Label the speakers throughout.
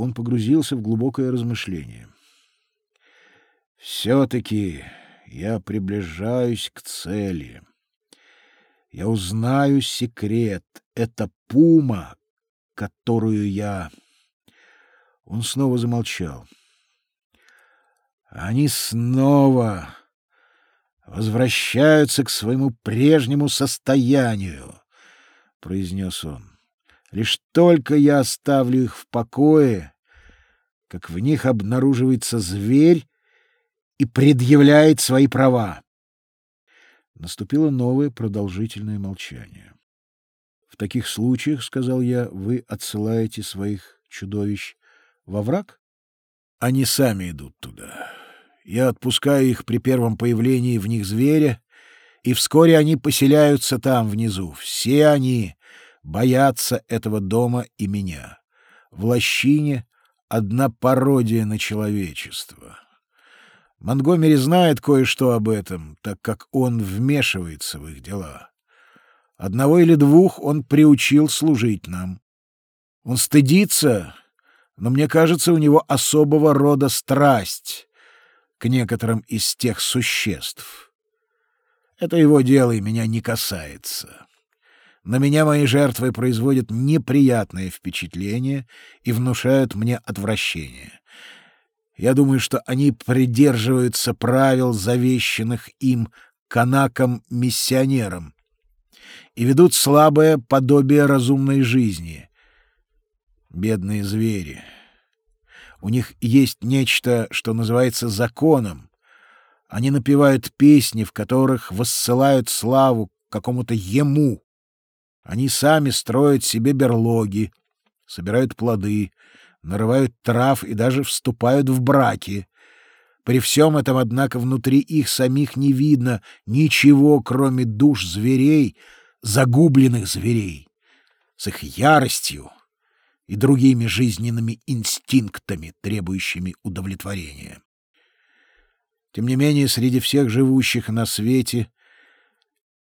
Speaker 1: он погрузился в глубокое размышление. Все-таки я приближаюсь к цели. Я узнаю секрет. Это пума, которую я... Он снова замолчал. Они снова возвращаются к своему прежнему состоянию, — произнес он. Лишь только я оставлю их в покое, как в них обнаруживается зверь и предъявляет свои права. Наступило новое продолжительное молчание. В таких случаях, — сказал я, — вы отсылаете своих чудовищ во враг? Они сами идут туда. Я отпускаю их при первом появлении в них зверя, и вскоре они поселяются там внизу. Все они боятся этого дома и меня. В лощине одна пародия на человечество. Монгомери знает кое-что об этом, так как он вмешивается в их дела. Одного или двух он приучил служить нам. Он стыдится, но мне кажется, у него особого рода страсть к некоторым из тех существ. Это его дело и меня не касается. На меня мои жертвы производят неприятное впечатление и внушают мне отвращение. Я думаю, что они придерживаются правил, завещанных им канакам-миссионерам, и ведут слабое подобие разумной жизни. Бедные звери. У них есть нечто, что называется законом. Они напевают песни, в которых воссылают славу какому-то ему. Они сами строят себе берлоги, собирают плоды, нарывают трав и даже вступают в браки. При всем этом, однако, внутри их самих не видно ничего, кроме душ зверей, загубленных зверей, с их яростью, и другими жизненными инстинктами, требующими удовлетворения. Тем не менее, среди всех живущих на свете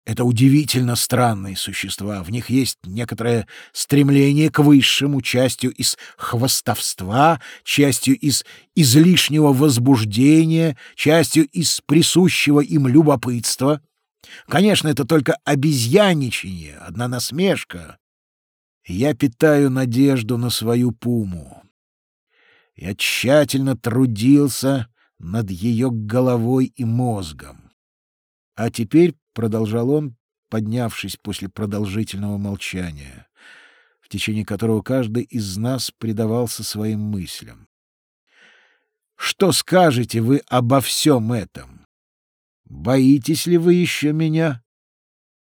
Speaker 1: это удивительно странные существа. В них есть некоторое стремление к высшему, частью из хвостовства, частью из излишнего возбуждения, частью из присущего им любопытства. Конечно, это только обезьяничание, одна насмешка, я питаю надежду на свою пуму. Я тщательно трудился над ее головой и мозгом. А теперь, — продолжал он, поднявшись после продолжительного молчания, в течение которого каждый из нас предавался своим мыслям. Что скажете вы обо всем этом? Боитесь ли вы еще меня?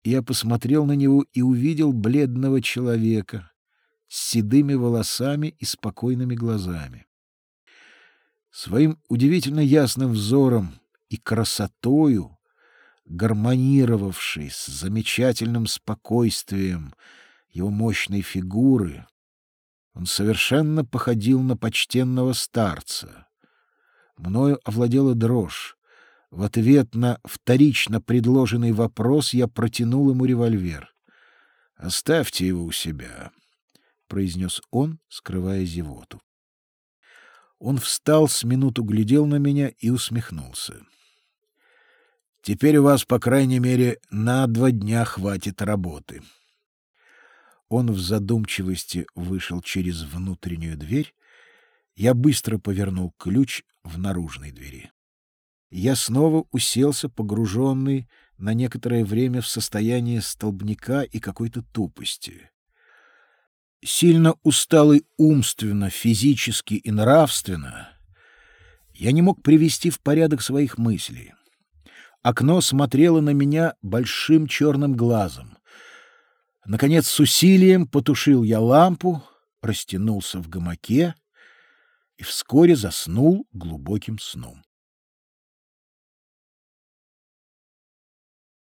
Speaker 1: Я посмотрел на него и увидел бледного человека с седыми волосами и спокойными глазами. Своим удивительно ясным взором и красотою, гармонировавшей с замечательным спокойствием его мощной фигуры, он совершенно походил на почтенного старца. Мною овладела дрожь. В ответ на вторично предложенный вопрос я протянул ему револьвер. «Оставьте его у себя», — произнес он, скрывая зевоту. Он встал, с минуту глядел на меня и усмехнулся. «Теперь у вас, по крайней мере, на два дня хватит работы». Он в задумчивости вышел через внутреннюю дверь. Я быстро повернул ключ в наружной двери я снова уселся, погруженный на некоторое время в состояние столбняка и какой-то тупости. Сильно усталый умственно, физически и нравственно, я не мог привести в порядок своих мыслей. Окно смотрело на меня большим черным глазом. Наконец, с усилием потушил я лампу, растянулся в гамаке и вскоре заснул глубоким сном.